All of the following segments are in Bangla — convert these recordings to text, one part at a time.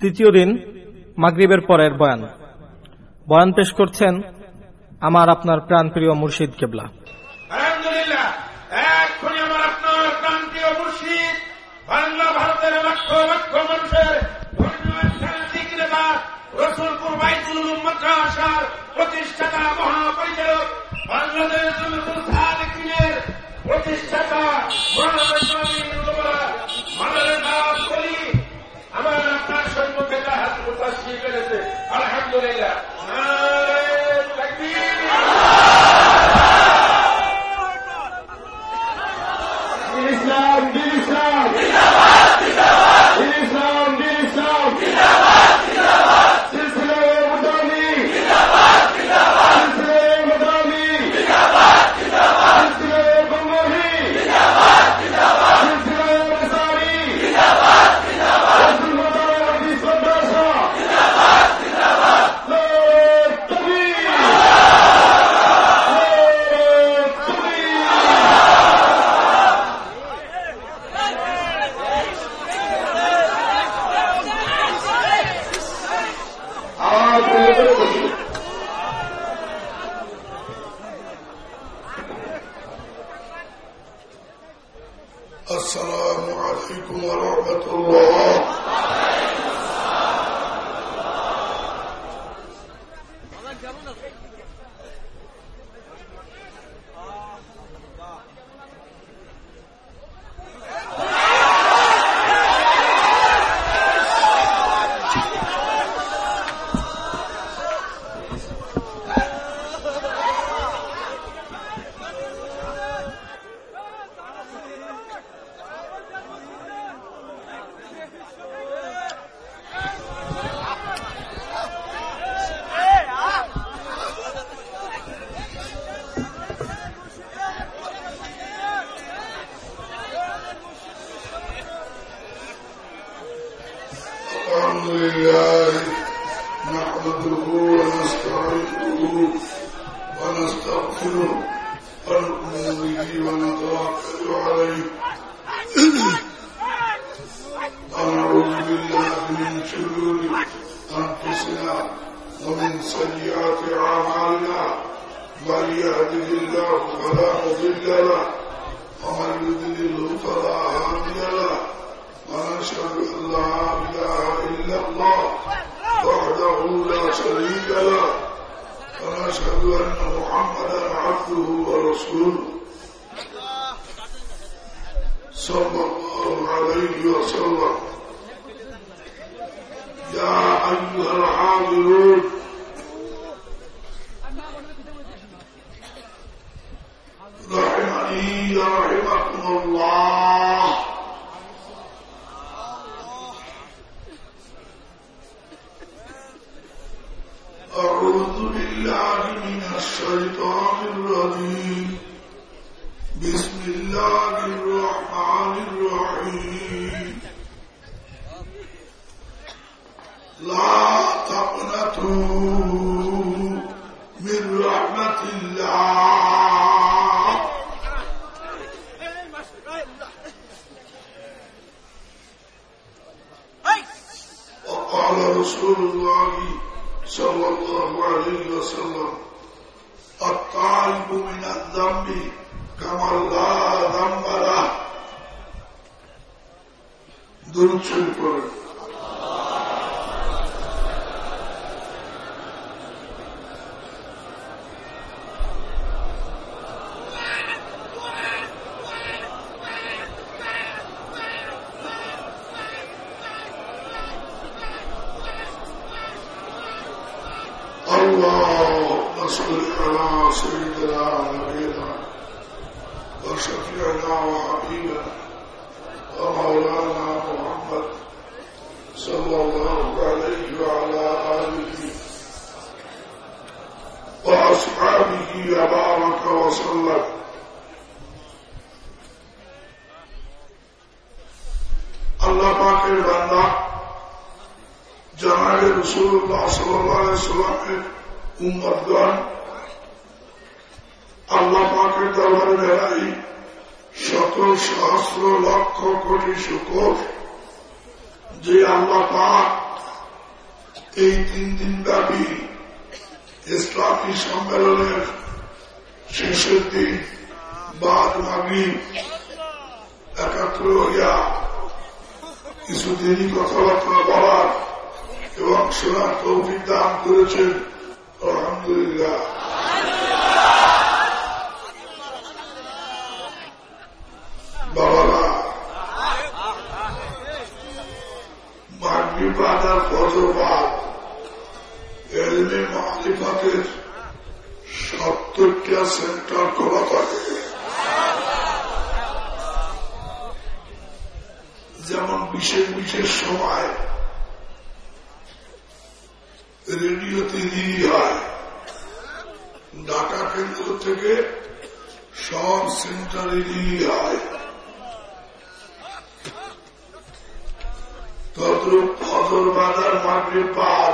তৃতীয় দিন মাগরীবের পরের বয়ান। বয়ান পেশ করছেন আমার আপনার প্রাণপ্রিয় মুর্শিদ কেবলা। প্রতিষ্ঠাতা মহাপরিচালক বাংলাদেশ প্রতিষ্ঠাতা আমার আপনার সৈন্যকে জাহাজ মুতাশ্রী করেছে আলহামদুলিল্লাহ। ইসলাম ইসলাম лучшим городом. সব সেন্টারে দিদি হয় তদ্রুপ বাজার মাগরে পার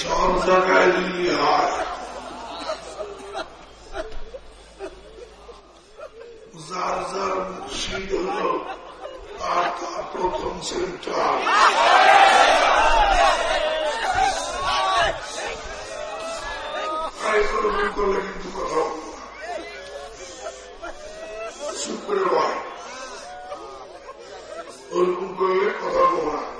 সব জায়গায় দিদি হয় যার যার হল প্রথম সেন্টার করলে কিন্তু কথা বলব করে ওরকম করলে কথা বলব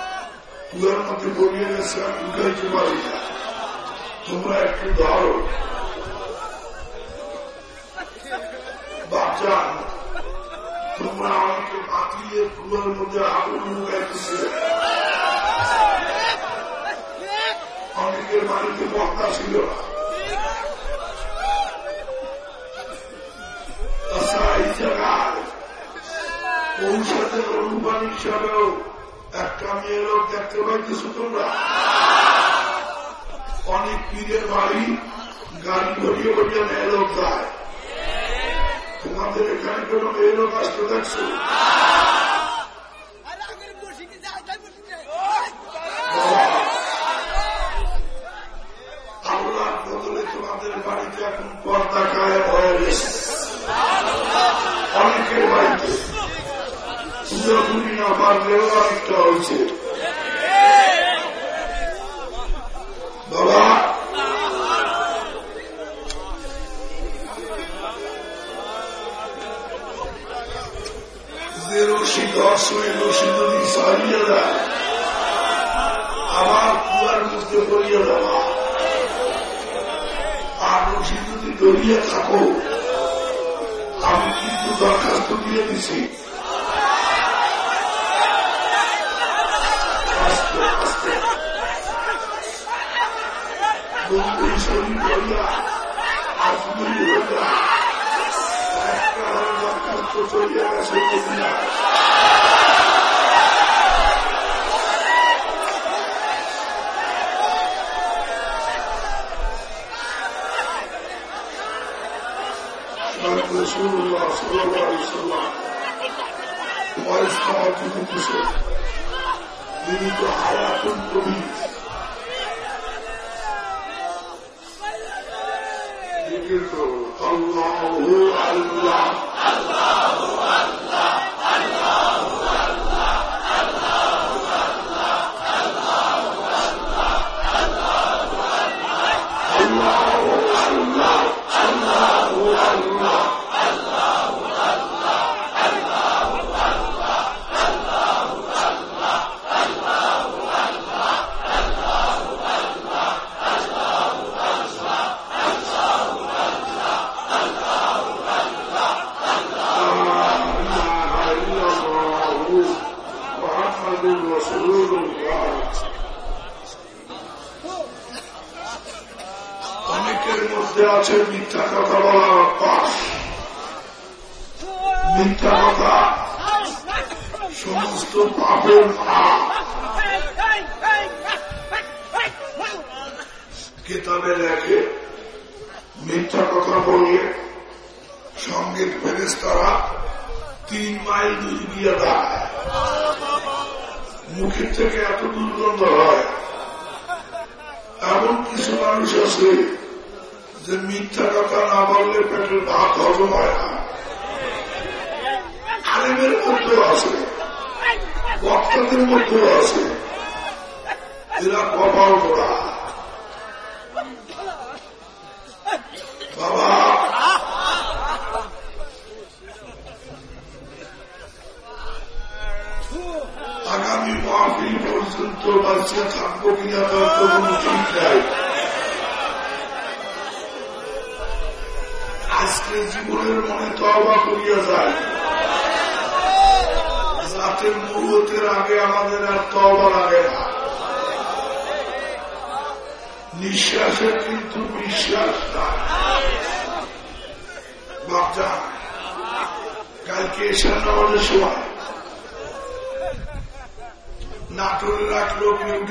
মধ্যে বলিয়ে উঠাইতে পারি না। তোমরা একটু ধরো বাচ্চান তোমরা আমাকে বাঁচিয়ে মধ্যে আগুন অনেকের বাড়িতে পর্দা ছিল। এই জায়গায় ঔষধের অনুমান হিসাবেও একটা মেয়ে লোক দেখতে পাইতেছ তোমরা অনেক পীরের বাড়ি, গাড়ি ভরিয়ে ভরিয়ে মেয়ে লোক যায়। তোমাদের এখানে কোনো মেয়ে লোক আসতে দেখছ?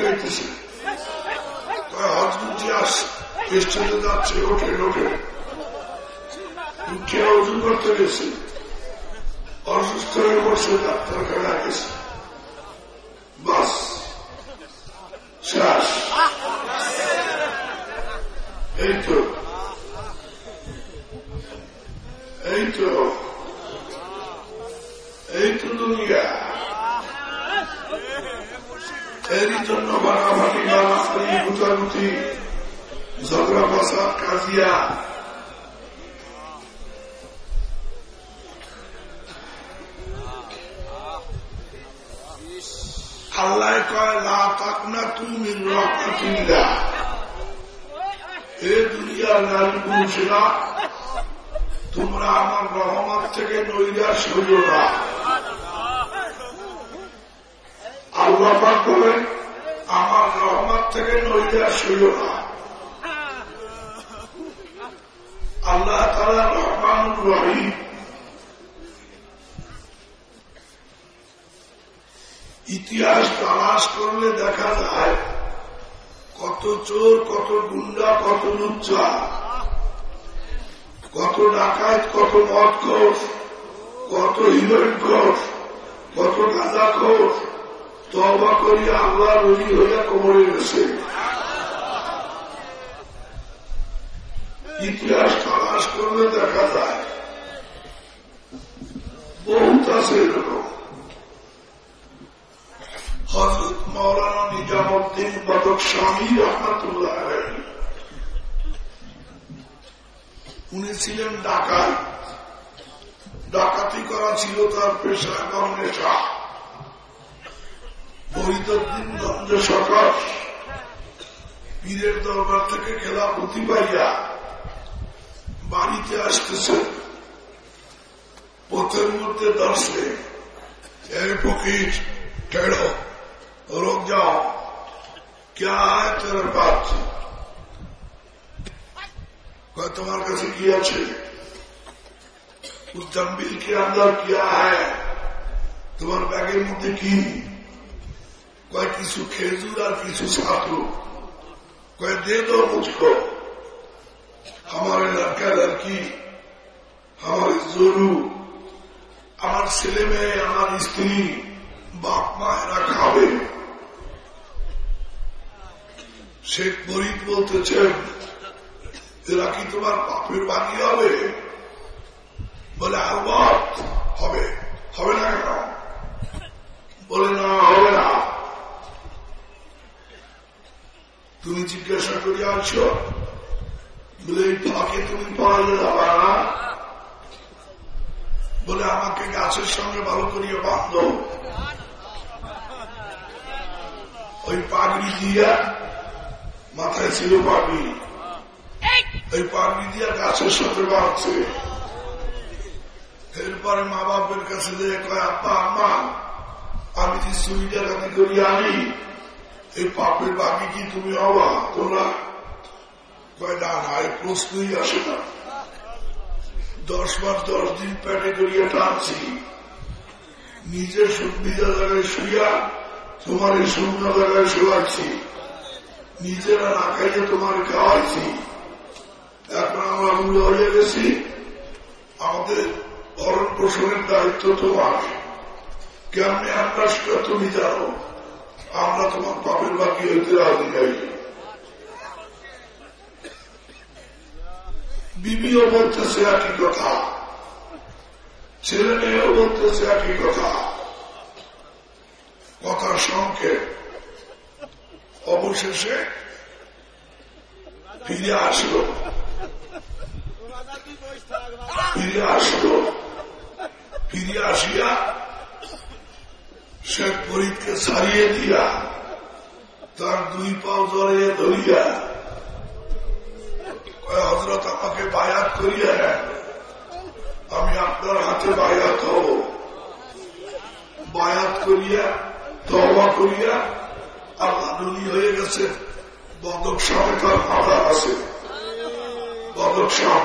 লোক উঠাইতেছে হজরত আস স্টেজে যাচ্ছে ওঠে ওঠে উঠে অজু করতে গেছে? অসুস্থ হয়ে বসে ডাক্তারখানা গেছে। বাস। শেষ। এই তো। এই তো। এই তো দুনিয়া। এরই জন্য বাড়াবাড়ি গালাগালি গুতাগুতি ঝগড়া ফাসাদ কাজিয়া। আল্লাহ কয়, লা তাকনা তুমি তোমরা আমার রহমত থেকে নৈরাশ হইল না। আল্লাহ বলেন, আমার রহমত থেকে নৈরাশ হইল না। আল্লাহ তালা রহমান রহিম। ইতিহাস তালাশ করলে দেখা যায়, কত চোর, কত গুন্ডা, কত লুচ্চা, কত ডাকাত, কত মদ খোর কত হিরোইন খোর কত গাঁদা খোর তবা করিয়া আল্লাহ রুজি হইয়া কোমরে গেছে ইতিহাস তালাশ করলে দেখা যায়, বহুত আছে এরকম। হজরত মৌলানা নিজামুদ্দিন বদক স্বামী রহমতুল্লাহ উনি ছিলেন ডাকাত। ডাকাতি করা ছিল তার পেশা এবং নেশা। পীরের দরবার থেকে গেলা পাইয়া বাড়িতে আসতেছে। পথের মধ্যে দাঁড়ছে ফকির, টেড়ো, রোগ যাও। তোমার কাছে কি আছে? উদ্যাম্বিল কে আন্দার কিয়া হ্যাঁ তোমার ব্যাগের মধ্যে কি? কয় কিছু খেজুর আর কিছু ছাত্র কয়, দে তো মুঝকো আমার এলাকার আর কি? আমার জরু। আমার ছেলে মেয়ে, আমার স্ত্রী, বাপ মা এরা খাবে। শেখ মরিত বলতেছেন এরা কি তোমার পাপের বাকি হবে? বলে আর হবে। হবে না কেন? বলে, না, হবে না। তুমি জিজ্ঞাসা করে আছো বলে ফাঁকে তুমি পাওয়া যাবে না বলে আমাকে গাছের সঙ্গে ভালো করিয়ে বাঁধ ওই পাগড়ি দিয়া মাথায় ছিল পাগড়ি। ওই পাগড়ি দিয়া গাছের সঙ্গে বাঁধছে। এরপরে মা বাপের কাছে যে কয় আব্বা আম্মা আমি যে সুবিধা করি আনি এই পাপের বাকি কি তুমি তোমরা কয়, না না, এই প্রশ্নই আসে না। দশ মাস, দশ দিন প্যাটে করিয়া টানছি। নিজের সুবিধা জায়গায় শুইয়া তোমার এই শূন্য জায়গায় শোয়াচ্ছি। নিজেরা না খাইয়ে তোমার খাওয়াইছি। এখন আমরা মূল্য হয়ে গেছি। আমাদের ভরণ পোষণের দায়িত্ব তোমার। কেমনে সেটা তুমি জানো? আমরা তোমার পাপের বাকি হইতে রাজি নাই। বিবিও বলতেছে একই কথা। ছেলে মেয়েও বলতেছে একই কথা। কথার সংক্ষেপ। অবশেষে ফিরে আসলো। ফিরে আসলো। ফিরে আসিয়া শেখ ফরিদকে ছাড়িয়ে দিয়া তার দুই পাও জড়িয়ে ধরিয়া হজরত আমাকে বায়াত করিয়া আমি আপনার হাতে বায়াত হব। বায়াত করিয়া তবা করিয়া আল্লাহ নদী হয়ে গেছে। বদক সামে তার মাথা আছে। বদক সাম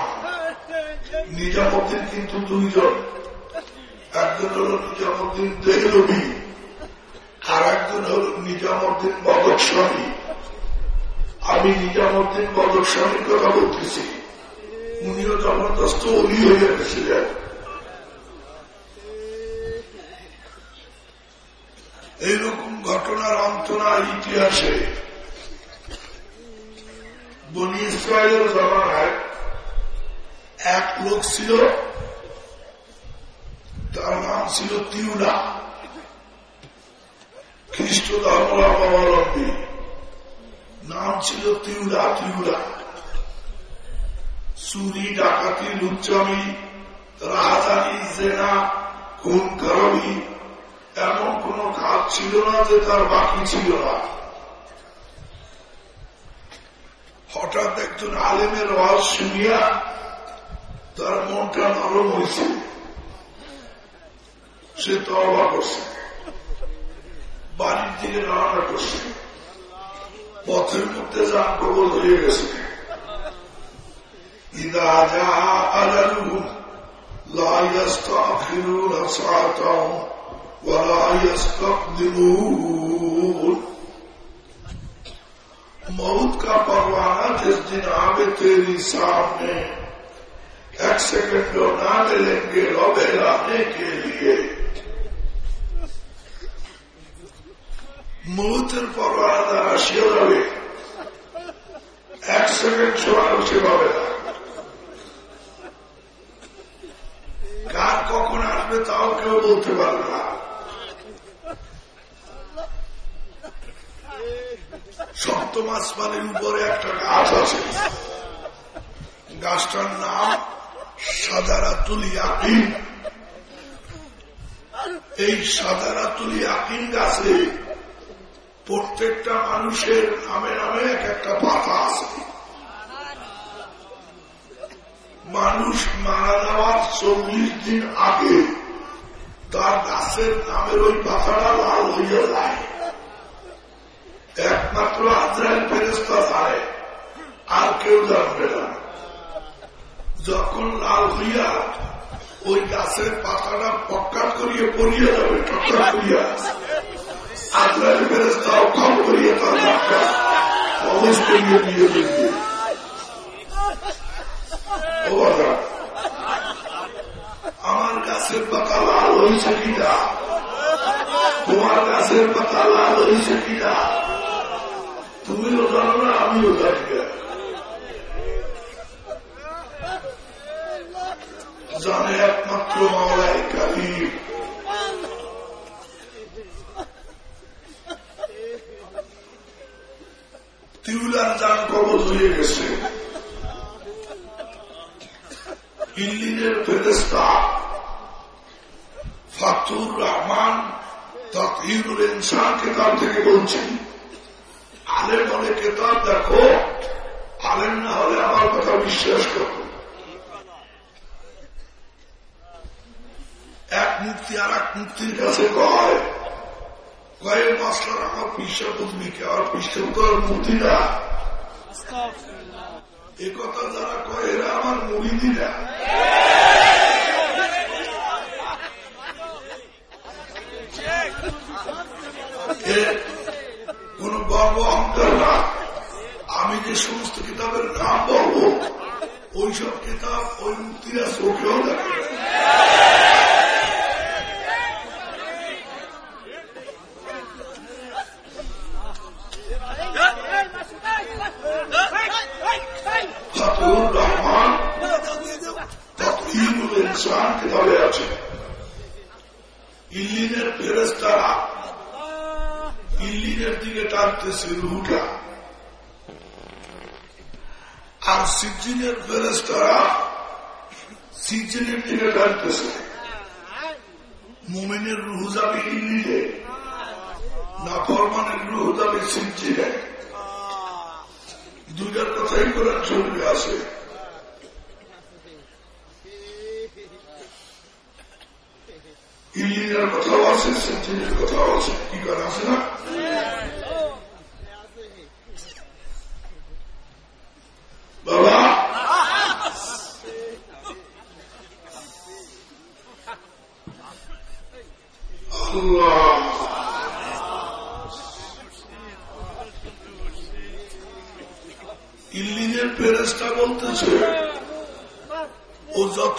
নিজামুদ্দিন কিন্তু দুইজন। একজন হল নিজামুদ্দিন দেহলবি আর একজন হল নিজামুদ্দিন বদক স্বামী। আমি নিজামুদ্দিন বদক স্বামীর কথা বলতেছি। উনিও জবরদস্ত অলি হয়ে গেছিলেন। এইরকম ঘটনার অন্তনার ইতিহাসে বনি ইসরায়েলের জমানায় এক লোক ছিল, তার নাম ছিল তিউলা। খ্রিস্ট ধর্মাবলম্বী নাম ছিল তিউলা তিউলা চুরি ডাকাতি, লুচ্চামি রাহাজানি জেনা, খুন খারাপি এমন কোন কাজ ছিল না যে তার বাকি ছিল না। হঠাৎ একজন আলেমের আওয়াজ শুনিয়া তার মনটা নরম হয়েছে সে তবা করছে। বাড়ির দিকে রওনা করছে পথের মধ্যে যান কবল হয়ে গেছে ইদা যা আজালুহুম লা ইয়াস্তাখিরুনা সাআতাও ولا يستقدمون मौत का परवाना जिस दिन आवे तेरी सामने एक सेकंड जो ना ले लेंगे रब लाने के लिए মৌতের পরোয়ানা আসিয়া যাবে এক সেকেন্ড সময় সে পাবে না। কার কখন আসবে তাও কেউ বলতে পারবে না। সপ্তম আসমানের উপরে একটা গাছ আছে। গাছটার নাম সাদারাতুল ইয়াকিন। এই সাদারাতুল ইয়াকিন গাছে প্রত্যেকটা মানুষের নামে নামে এক একটা পাতা আছে। মানুষ মারা যাওয়ার চল্লিশ দিন আগে তার গাছের নামের ওই পাতাটা লাল হইয়া যায়। একমাত্র আজরাইল ফেরেস্তা জানে, আর কেউ জানবে না। যখন লাল হইয়া ওই গাছের পাতাটা পক্কাট করিয়ে পড়িয়ে যাবে টক্কা করিয়া আমার গাছের লাল হয়েছে কিনা তোমার গাছের পাতা লাল হয়েছে কিনা তুমিও জানো না আমিও জানি জানে একমাত্র মাওলাই।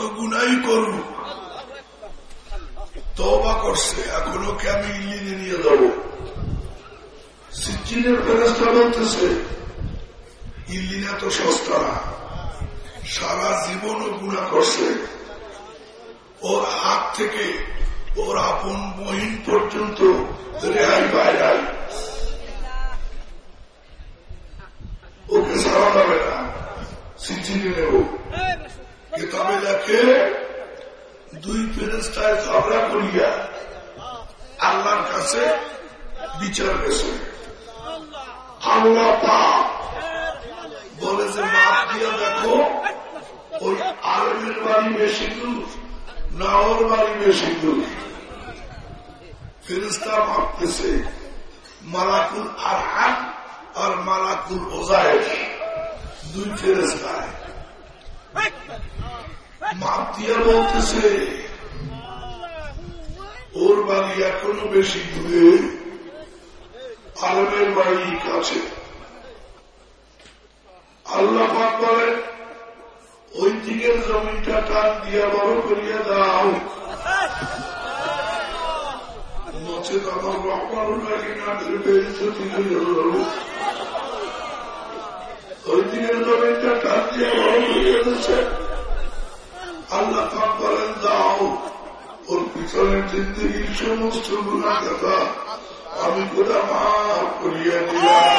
গুনাই করব। তবা করছে এখনও ওকে আমি ইলিনে নিয়ে যাব? সিজিনের ফেরস্তা বলতেছে Yeah.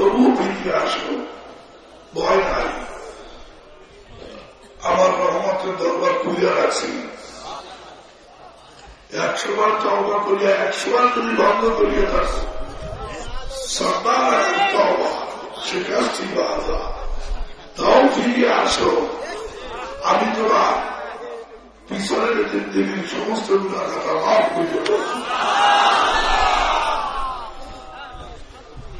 তবু ফিরিয়ে আসো ভয় নাই। আমার রহমতের দরবার খুলিয়া রাখছি। একশো বার তবা করিয়া একশো বার তুমি বন্ধ করিয়া রাখছো তাও ফিরিয়ে আসো। আমি তোমার পিছনের দেবীর সমস্ত গুণাগাতা করিয়া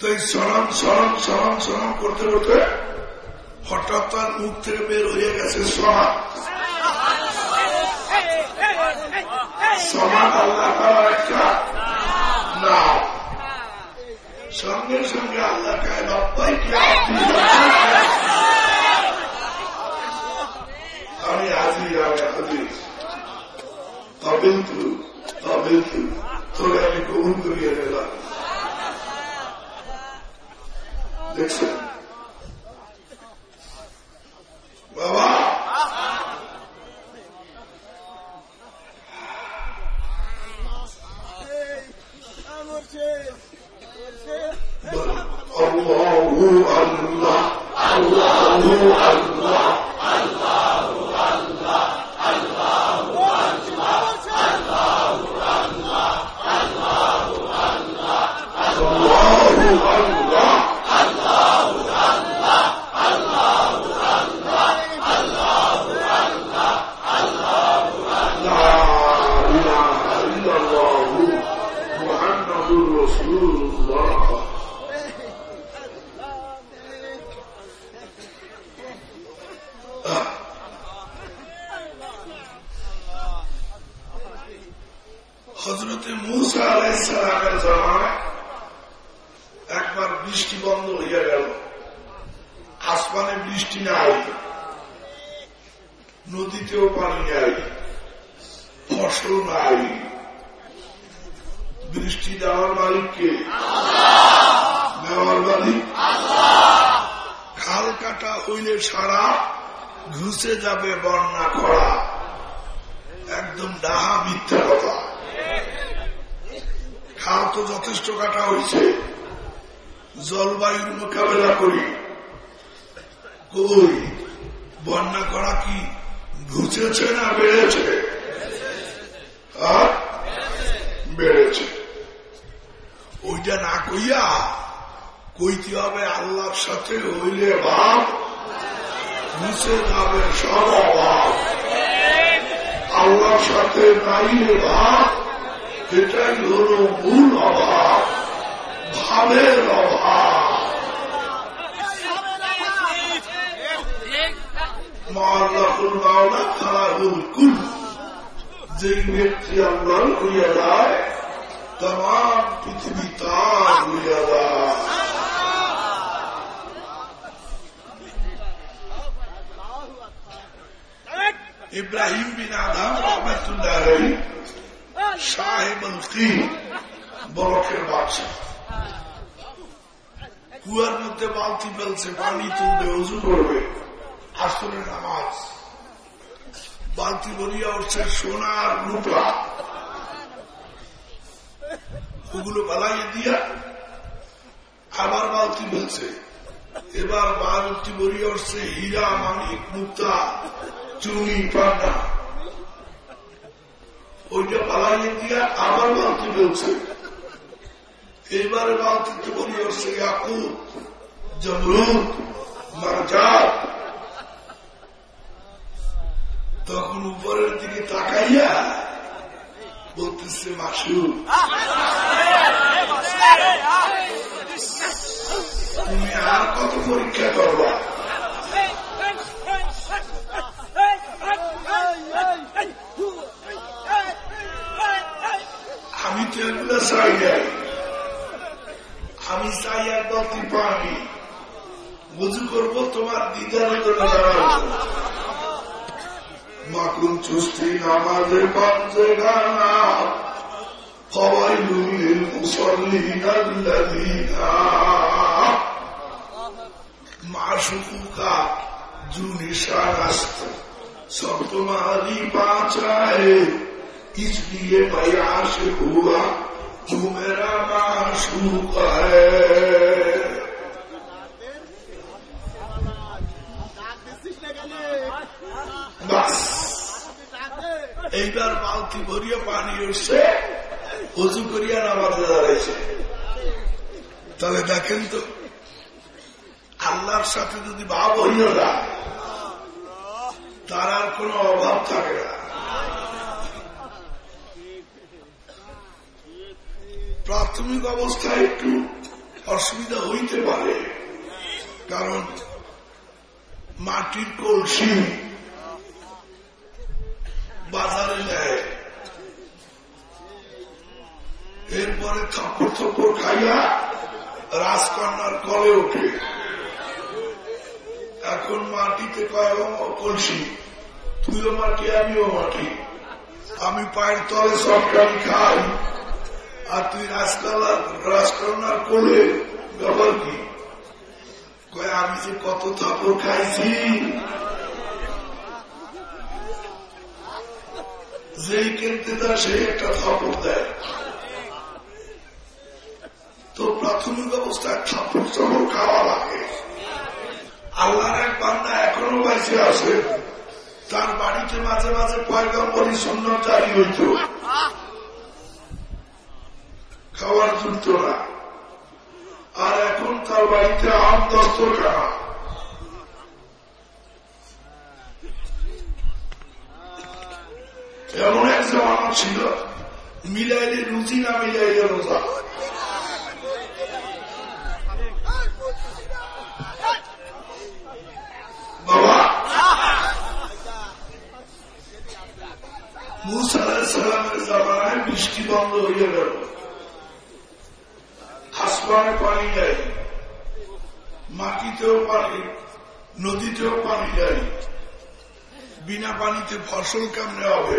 তো এই সরম সরম সরম সরম করতে করতে হঠাৎ তার মুখ থেকে বের হয়ে গেছে সমাজ সমাজ আল্লাহ একটা নাম সঙ্গে সঙ্গে আল্লাহ আমি হাজির আমি হাজির। অবিন্তু ঘুচেছে না বেড়েছে বেড়েছে। ওইটা না কইয়া কইতে হবে আল্লাহর সাথে হইলে ভাব মুছে যাবে সব অভাব। আল্লাহর সাথে নাইলে ভাব, এটাই হল মূল অভাব, ভাবের অভাব মাল্লাহুল মাওলা খালাহুল কুল যে ব্যক্তি আল্লাহ হইয়া যায় তাম পৃথিবী তার হইয়া যায়। ইব্রাহিম বিন আদম রহমতুল্লাহ বরফের বাদশা কুয়ার মধ্যে বালতি ফেলছে, পানি তুলবে, উজু করবে। আসরের নামাজ। বালতি বলিয়া উঠছে, সোনার রূপা ওগুলো বালাইয়ে দিয়া আবার বালতি ফেলছে এবার বালতি বলিয়া উঠছে, হীরা, মানিক, মুক্তা, চুনি পান্না ওইটা পালাইয়ে দিয়া আবার বালতি ফেলছে এবারে বালতিতে বলিয়া উঠছে ইয়াকুত জমরুদ, মারজাত তখন উপরের দিকে তাকাইয়া বলতেছে, মাসু, তুমি আর কত পরীক্ষা করবা? আমি তো এগুলো চাই আমি চাই এক বালতি পানি বুঝু করব তোমার দিদার জন্য চুস্তি নামাজে পাঞ্জে গানা قويل للمصلين الذين معشوق جنشا است سب تمہاری باچا ہے اس لیے میں عاشق ہوا جو میرا معشوق ہے এইবার বালতি ভরিয়ে পানি উঠছে উজু করিয়া নামাজে দাঁড়াইছে তাহলে দেখেন তো, আল্লাহর সাথে যদি ভাব হইল না, তার আর কোন অভাব থাকে না। প্রাথমিক অবস্থায় একটু অসুবিধা হইতে পারে, কারণ মাটির কলসি বাজারে নেয়। এরপরে থাপ্পড় থাপ্পড় খাইয়া রাজকন্যার কলে ওঠে। এখন মাটিতে কয় কলসি, তুইও মাটি, আমিও মাটি। আমি পায়ের তলে সবটাই খাই। আর তুই রাজকন্যা রাজকন্যার কোলে ব্যাপার কি আমি যে কত থাপড় খাইছি যেই কিনতে দেয় সেই একটা থাপড় দেয়। তো প্রাথমিক অবস্থায় থাপড় চাপড় খাওয়া লাগে। আল্লাহর এক বান্দা এখনও বেঁচে আছে। তার বাড়িতে মাঝে মাঝে পয়গম্বরী সুন্দর জারি হইত। খাওয়ার জুটত না। আর এখন তার বাড়িতে আম দস্তর খানা এমন এক জামানো ছিল মিলাইলে রুচি না মিলাইলে রোজা বৃষ্টি বন্ধ হয়ে গেল আসমানে পানি যায় মাটিতেও পানি নদীতেও পানি যায় বিনা পানিতে ফসল কেমনে হবে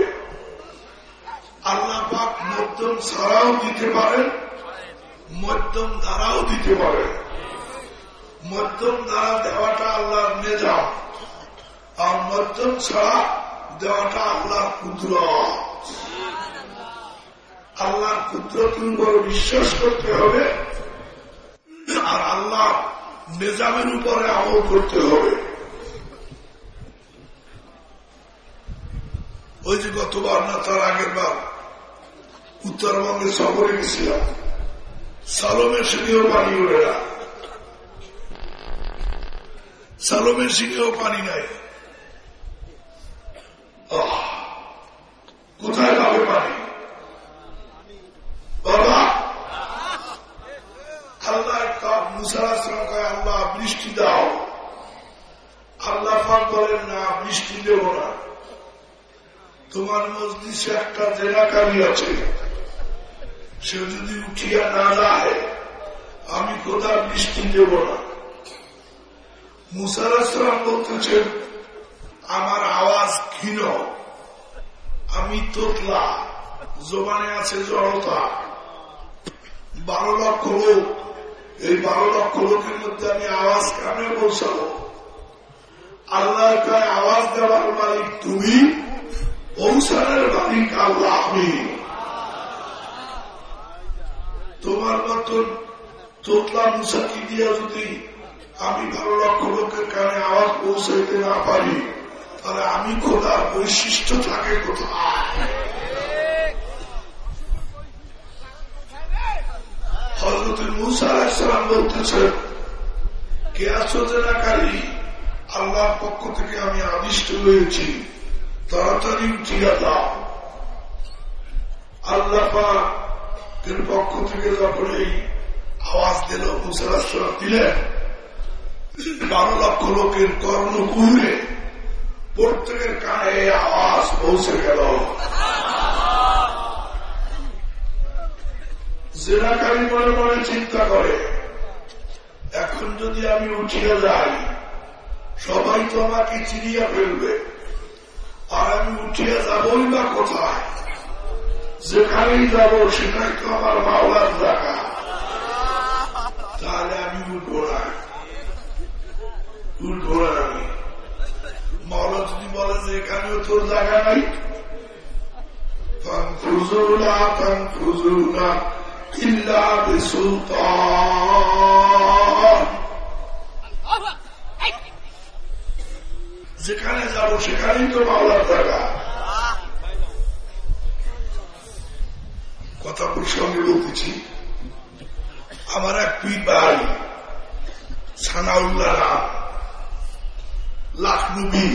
আল্লাহ পাক মধ্যম ছাড়াও দিতে পারেন, মধ্যম দ্বারাও দিতে পারেন। মধ্যম দ্বারা দেওয়াটা আল্লাহর নেজাম, আর মধ্যম ছাড়া দেওয়াটা আল্লাহর ক্ষুদ্র আল্লাহর ক্ষুদ্রতির উপর বিশ্বাস করতে হবে, আর আল্লাহ নিজামের উপরে আমল করতে হবে। ওই যে গতবার না, তার আগের বার উত্তরবঙ্গে সফরে গেছিলাম সালমের সিংহেও পানি উড়ে না। সালমের সিংহেও পানি নাই। কোথায় পাবে পানি? বাবা! আল্লাহ মুসালাম কয় আল্লাহ বৃষ্টি দাও। আল্লাহ বলেন, না, বৃষ্টি দেব না। তোমার মসজিদে একটা জেলাকারী আছে। সে যদি উঠিয়া না যায় আমি কোথাও বৃষ্টি দেব না। মুসালাম বলতেছেন, আমার আওয়াজ ক্ষীণ আমি তোতলা, জোবানে আছে জড়তা। বারো লক্ষ লোক, এই বারো লক্ষ লোকের মধ্যে আমি আওয়াজ কানে পৌঁছাবো। আল্লাহ আওয়াজ দেওয়ার মালিক তুমি পৌঁছানোর মালিক আল্লাহ আমি। তোমার মতন তোতলা মুসাকি দিয়া যদি আমি বারো লক্ষ লোকের কানে আওয়াজ পৌঁছাইতে না পারি, তাহলে আমি খোদার বৈশিষ্ট্য থাকে কোথায়? হজরত মুসা আলাইসালাম বলতেছেন, কে আছো জেনাকারী? আল্লাহর পক্ষ থেকে আমি আদিষ্ট হয়েছি, তাড়াতাড়ি উঠিয়া দাও আল্লাহ পাকের পক্ষ থেকে যখন এই আওয়াজ দিল মুসা আলাইসালাম দিলেন, বারো লক্ষ লোকের কর্ণকুলে প্রত্যেকের কানে আওয়াজ পৌঁছে গেল। জেনাকারী মনে মনে চিন্তা করে, এখন যদি আমি উঠিয়ে যাই, সবাই তো আমাকে চিনিয়া ফেলবে, আর আমি উঠিয়ে যাবই বা কোথায়? যেখানেই যাব সেটাই তো আমার মাওলার জায়গা। তাহলে আমি উঠবো মাওলা যদি বলে যে এখানেও তোর জায়গা নাই যেখানে যাব, সেখানেই তো মাওলার জায়গা। কথা প্রসঙ্গে বলতেছি। আমার এক পীর ভাই, সানাউল্লাহ রাম, লাখনবী।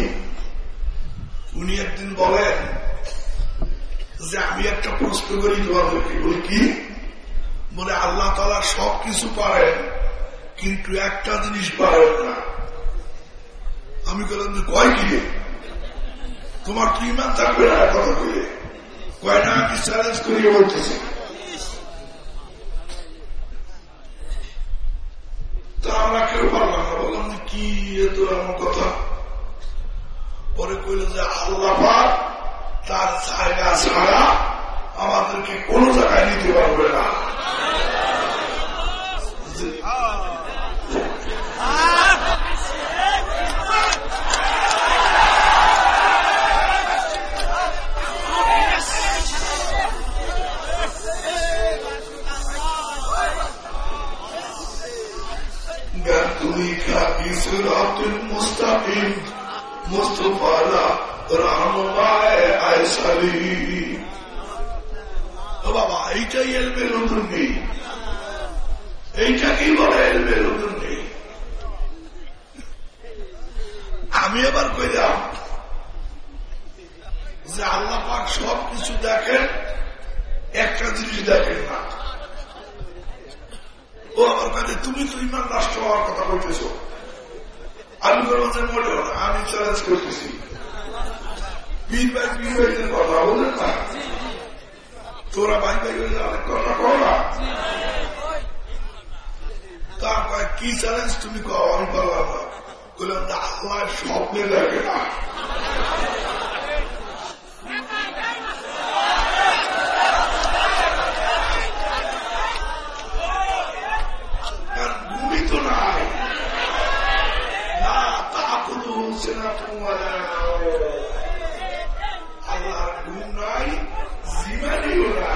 উনি একদিন বলেন যে, আমি একটা প্রশ্ন করি তোমাদেরকে। বলি, কি? বলে, আল্লাহ তালা সব কিছু পারেন, কিন্তু একটা জিনিস পারেন না। আমি বললাম যে কয় কি? তোমার কি ইমান থাকবে না, কথা কয়ে কয় না আমি চ্যালেঞ্জ করিয়ে বলতেছি তা আমরা কেউ পারলাম না বললাম কি এত এমন কথা পরে কইল যে আল্লাহ তার জায়গা ছাড়া আমাদেরকে কোন জায়গায় নিতে পারবে না আমি এবার কইলাম যে আল্লাহ পাক সব কিছু দেখেন, একটা জিনিস দেখেন না। ও আমার কাছে তুমি তো ইমান রাষ্ট্র হওয়ার কথা বলতেছ। আমি মনে হয় আমি চ্যালেঞ্জ করতেছি। পীর ভাই পীর ভাইদের কথা বলেন না। তোরা ভাই ভাই হয়ে অনেক কথা কো তারপর কি চ্যালেঞ্জ তুমি না না স্বপ্নে লাগে না। you.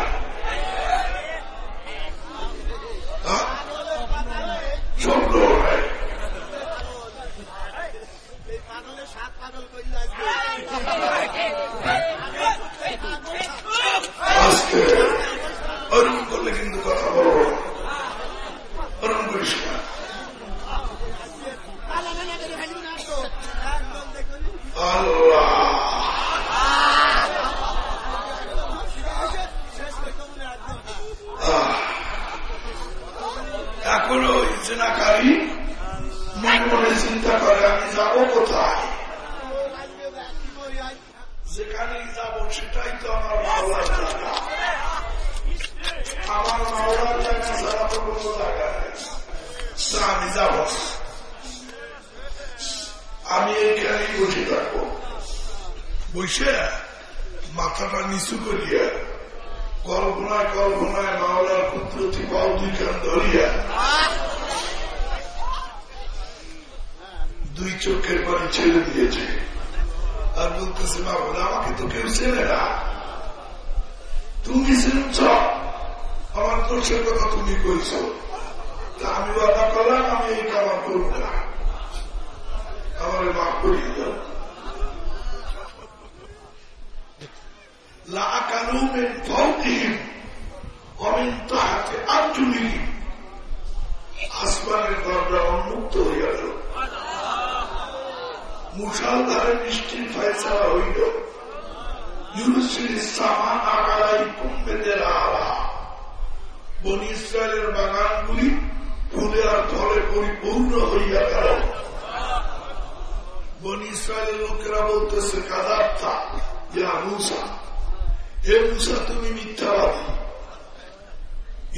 কাদার্থা ইয়া মুসা হে মুসা তুমি মিথ্যাবাদী।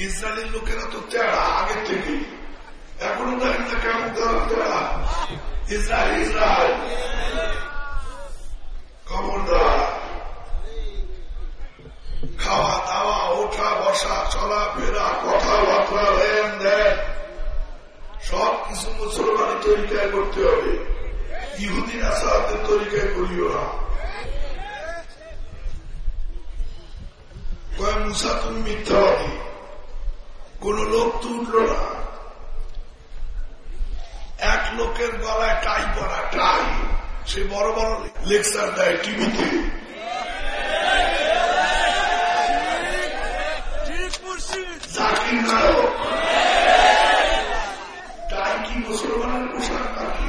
ইসরায়েলের লোকেরা তো তেড়া আগের থেকে এখনও দেখেন না কেমন তারা তেড়া ইসরায়েল ইসরায়েল খবরদার। খাওয়া, দাওয়া, ওঠা, বসা চলাফেরা কথাবার্তা, লেনদেন। সব কিছু মুসলমানের তরিকায় করতে হবে। ইহুদিন আসাদের তরিকায় করিও না। কয় মুসা তুমি মিথ্যাবাদী। কোন লোক তো উঠল না। এক লোকের গলায় টাই পরা টাই। সে বড় বড় লেকচার দেয় টিভিতে। জাকির নায়ক। টাই কি মুসলমানের পোশাক নাকি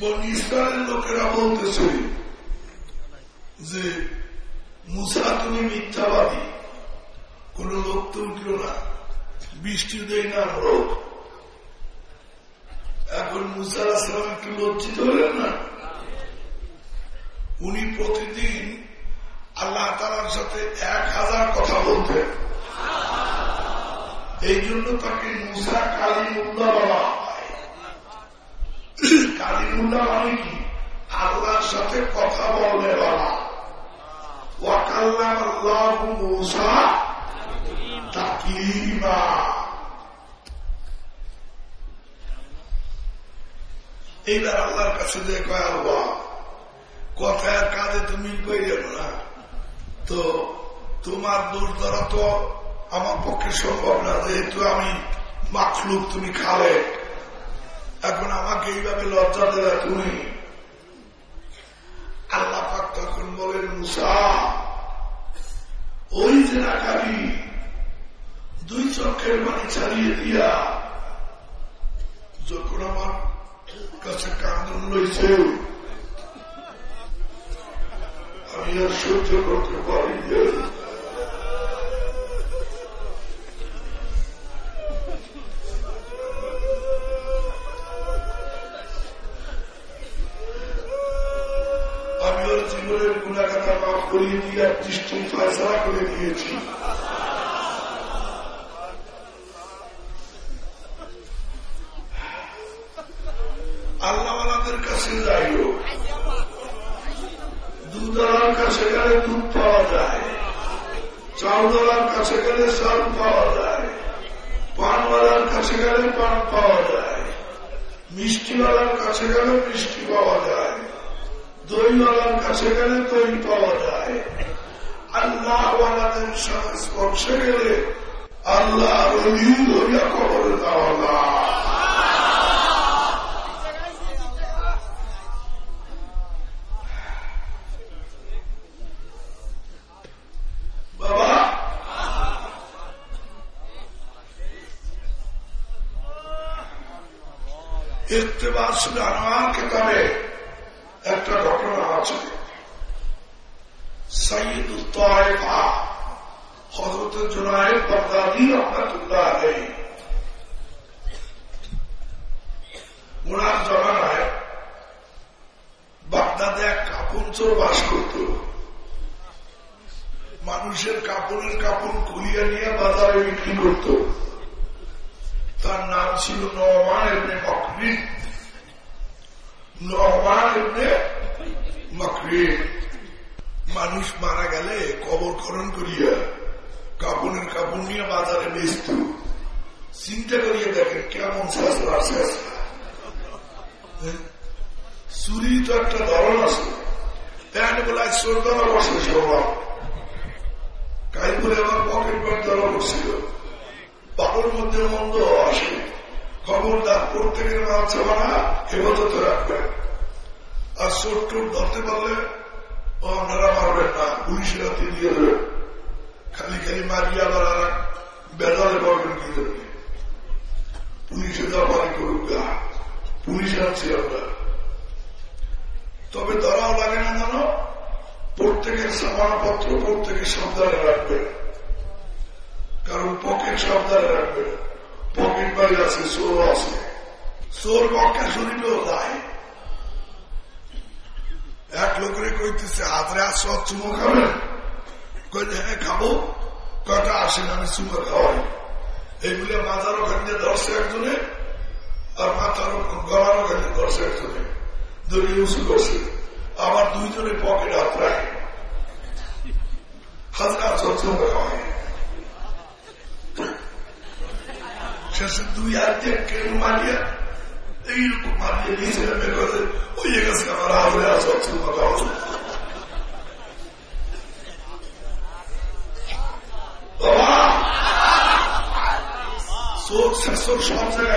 লোকেরা যে মুসা তুমি মিথ্যাবাদী কোন লোক না বৃষ্টি দেয় না রোগ এখন মুসার আসলাম একটু লজ্জিত হলেন না? উনি প্রতিদিন আল্লাহ তালার সাথে এক হাজার কথা বলতেন। এই জন্য তাকে মুসা কালিমুল্লাহ বলা হয় মানে কি? আল্লাহর সাথে কথা বলবে বলা এইবার আল্লাহর কাছে যে কয় কথায় কাজে তুমি যাব না। তো তোমার দূর ধরা তো আমার পক্ষে সম্ভব না, যেহেতু আমি মাখলুক, তুমি খাবে এখন আমাকে এইভাবে লজ্জা দেবে তুমি? আল্লাহ তখন বলেন, মুসা, ওই রাখাবি দুই চক্ষের মানে ছাড়িয়ে দিয়া, যখন আমার কাছে কান্দন রয়েছে, আমি আর সহ্য করতে পারি জীবনের গুণাগাতা মাফ করিয়ে দিয়ে দৃষ্টি ফয়সলা করে দিয়েছি। আল্লাহওয়ালাদের কাছে যাইও দুধওয়ালার কাছে গেলে দুধ পাওয়া যায়, চাউলওয়ালার কাছে গেলে চাল পাওয়া যায়, পানওয়ালার কাছে গেলে পান পাওয়া যায়, মিষ্টিওয়ালার কাছে গেলে মিষ্টি পাওয়া যায়। দইওয়ালার কাছে গেলে দই পাওয়া যায়। আল্লাহওয়ালাদের সংস্পর্শে গেলে আল্লাহ রবিউ হইয়া কবর দেওয়া ইত্তেবাস সুলাইমান কেতাবে একটা ঘটনা আছে। হজরত ওনার জমানায় বাগদাদে এক কাপড় চোর বাস করত। মানুষের কাপড়ের কাপড় খুলিয়ে নিয়ে বাজারে বিক্রি করত। তার নাম ছিল নমান এমনি মকরি মানুষ মারা গেলে কবর খরণ করিয়া কাপড়ের কাপড় নিয়ে বাজারে বেচত। চিন্তা করিয়া দেখেন কেমন শেষরা চুরি তো একটা ধরন আছে। বলে বসে কাইপুরে আমার পকেট প্যান্ট ধরা বসছিল বাবুর মধ্যে মন্দ আসে। খবরদার প্রত্যেকের মাল চাবানা হেফাজত রাখবেন। আর চোর টোর ধরতে পারলে আপনারা মারবেন না, পুলিশের হাতে দিয়ে দেবেন খালি খালি মারিয়ে আবার আর বেদলে পাবেন কি জন্য পুলিশে দরবারি করুক গা। পুলিশ আনছি আমরা। তবে ধরাও লাগে না জানো? প্রত্যেকের সামানপত্র প্রত্যেকের সাবধানে রাখবে কারণ পকেট সাবধানে রাখবে পকেট বাড়ি আছে চোর আছে চোর মক্কা শরীফেও যায় এক লোকের কইতেছে হাতরে আসো চুমো খাবেন কইলে হ্যাঁ খাব কটা আসেন আমি চুমো খাওয়াই এইগুলো মাথার ওখানে ধরছে একজনে আর মাথার গলার ওখানে ধরছে একজনে ধরে উঁচু করছে আবার দুইজনে পকেট হাত রাখে হাজরা চুমো খাওয়াই কাছে দুই হাতে ট্রেন মারিয়া? এইরকম মারিয়ে দিয়েছিলাম এখানে ওই গেছে আমার আওয়াজে আসা তোমার আওয়াজ চোখ শাসক সব জায়গায়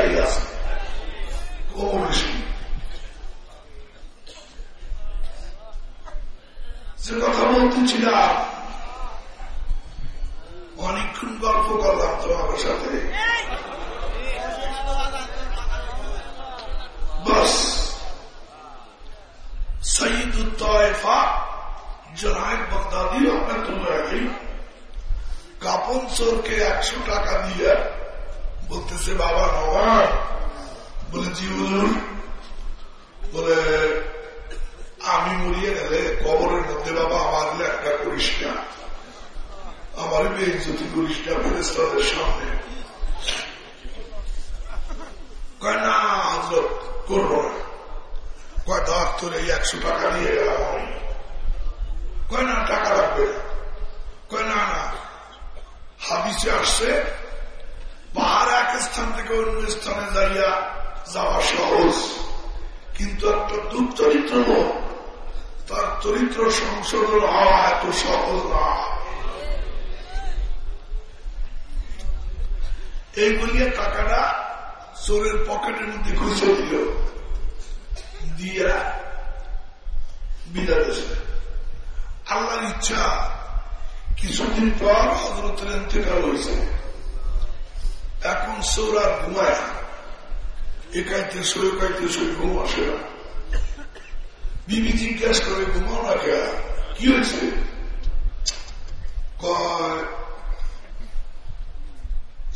কয়?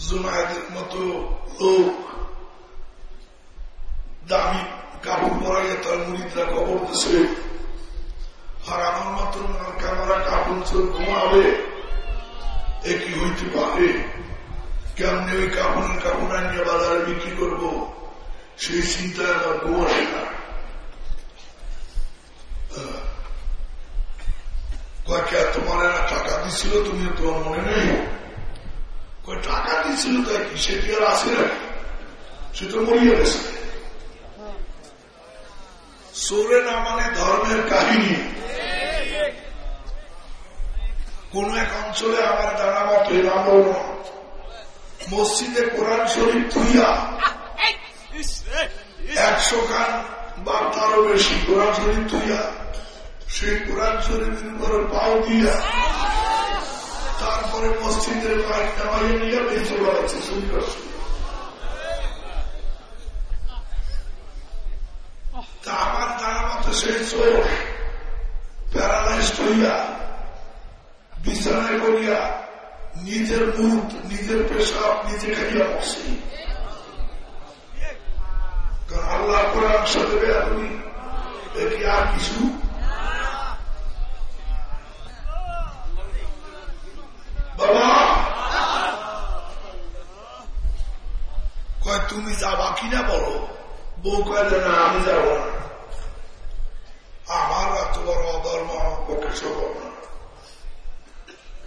জুনায়দের মতো লোক দামি কাপড় পরাইয়া তার মুড়িদরা কবর দিছে আর আমার মতো ক্যামেরা কাপড় চোর ঘুমাবে। এ কি হইতে পারে? কেমনি ওই কাপড়ের কাপড় আনিয়ে বাজারে বিক্রি করব? সেই চিন্তায় আমার ঘুম না। কয়েকে তোমার না টাকা দিছিল? তুমি তোমার মনে নেই? কয় টাকা দিছিল তাই কি? সেটি আর আছে নাকি? সে তো মরিয়ে গেছে। সোরে না মানে ধর্মের কাহিনী। কোন এক অঞ্চলে আমার জানা মতো এরামও মসজিদে কোরআন শরীফ থুইয়া একশো খান বা তারও বেশি কোরআন শরীফ থুইয়া সেই কোরআন শরীফের উপরে পাও দিয়া তারপরে মসজিদের লাইট নামাইয়ে নিয়ে বেঁচে বেড়াচ্ছে সুন্দর। আমার জানা মতো সেই চোর প্যারালাইজ হইয়া বিছানায় করিয়া নিজের মুখ, নিজের পেশাব নিজে খাইয়া বসে। আল্লাহ কোরআন সাথে আপনি এটি আর কিছু কয়, তুমি যাবা কিনা বলো? বউ কয়, না আমি যাব না। আমার এত বড় অধর্ম আমার পক্ষে সম্ভব না।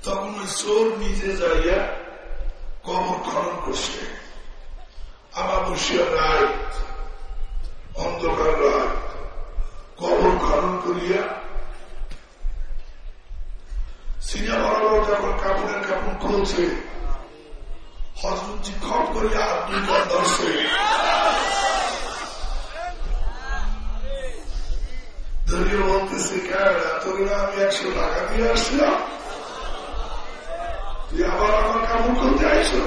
তখন ওই চোর নিজে যাইয়া কবর খনন করছে। আমার বসিয়া রায়, অন্ধকার রায়, কবর খনন করিয়া সিনিয়া বড় বড় যখন কাপড়ের কাপড় খুলছে হজরতজি খপ করিয়া আর দুই ধরছে ধরিয়ে বলতেছে কেন আমি একশো টাকা দিয়ে আসছিলাম তুই আবার আমার কাপড় খুলতে আইসো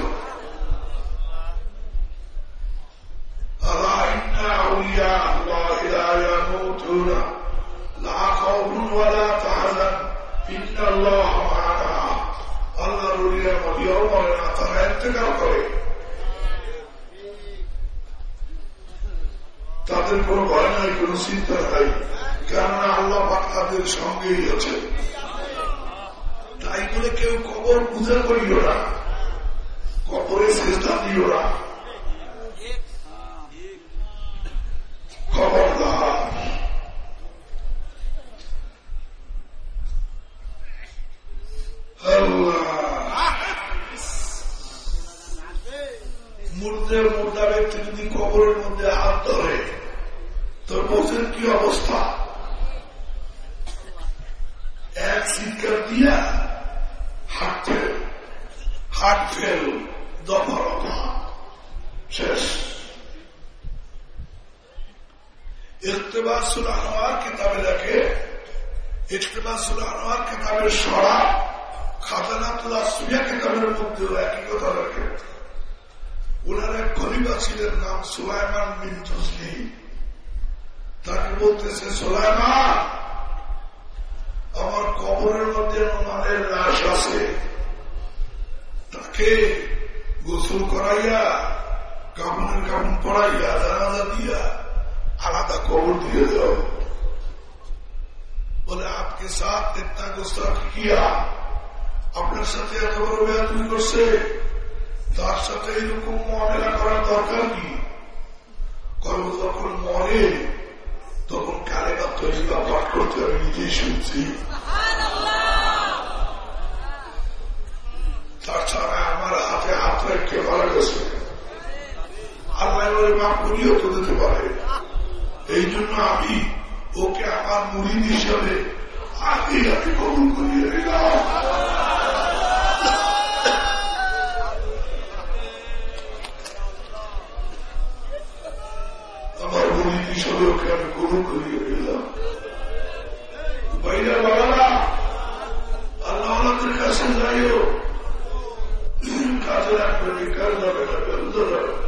भूल जाओ बोले, आपके साथ इतना गुस्सा किया। আপনার সাথে এত বড় বেতন করছে তার সাথে এরকম মনেরা করার দরকার কি কর্ম যখন মরে তখন কালে বা তৈরিবা পাঠ করতে আমি নিজেই শুনছি তাছাড়া আমার হাতে হাত রাখতে পারা গেছে আল্লাহ মাপ করিও তো দিতে পারে এই জন্য আমি ওকে আমার মুড়িদ হিসেবে আগে কবুল করিয়ে দিলাম আমার মুড়িদ হিসাবে ওকে আমি কবুল করিয়ে দিলাম বাইরে বাবারা, আল্লাহ আমাদের কাছে যাইও। কাজে রাখবে যাবে না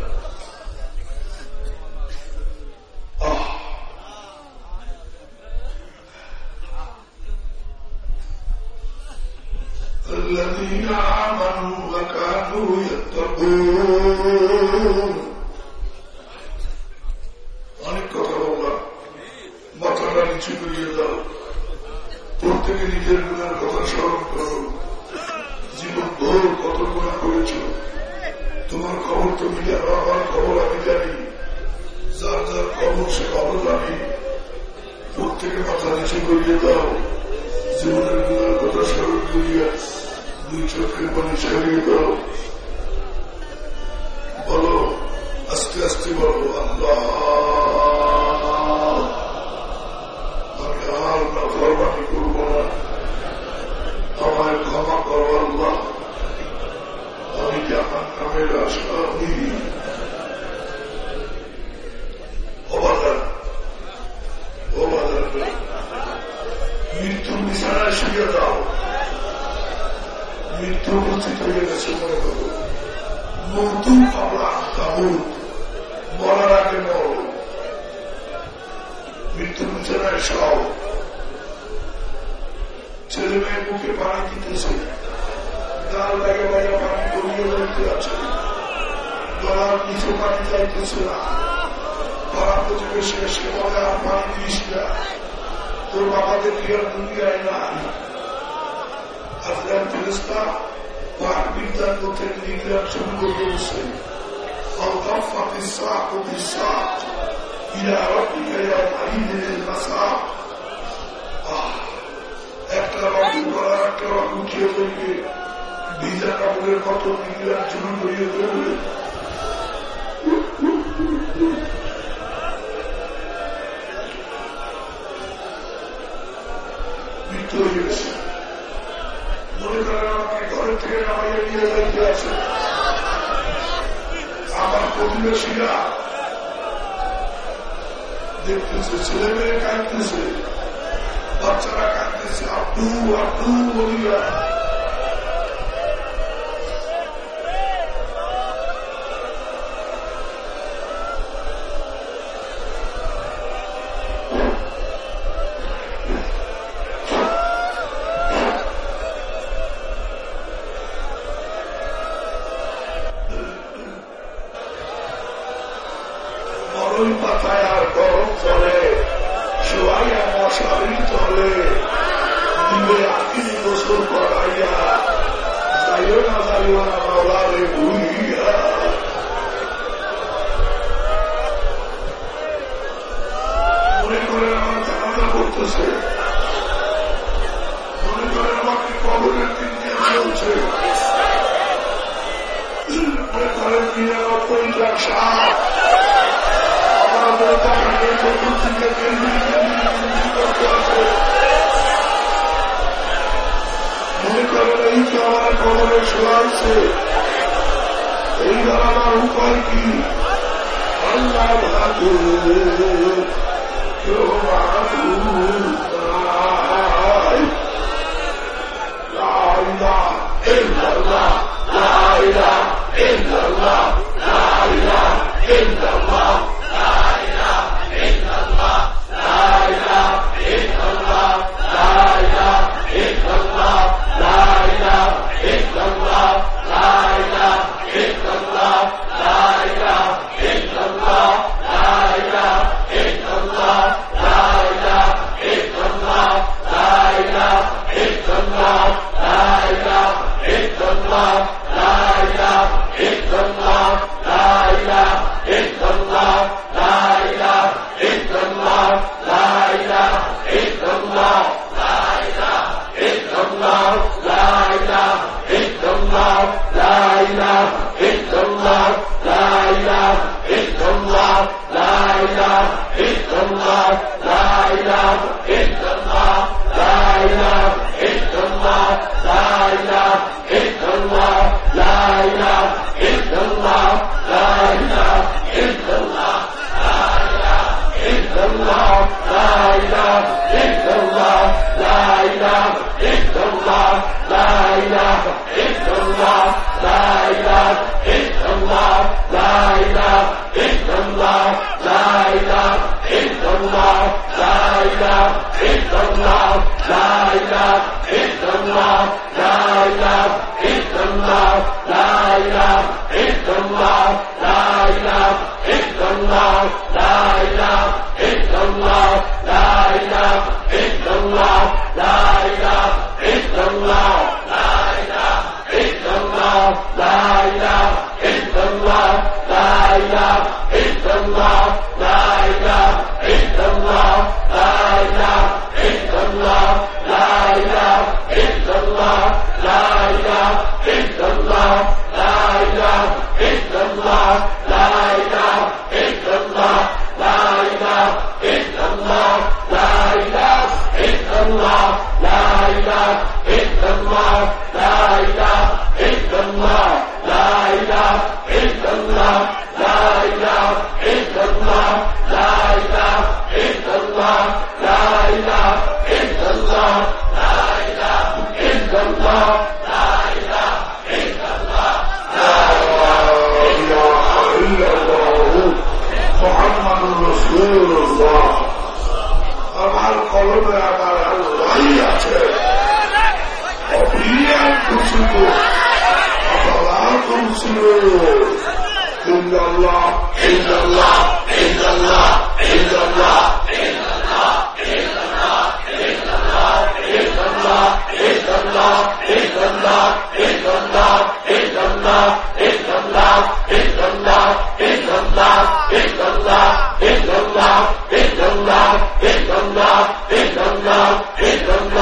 মনে করেন এই তো আমার কবরে শোয়াইছে এই আমার উপায় কি আল্লাহ Allah, Allah, Allah, Allah, in the light. la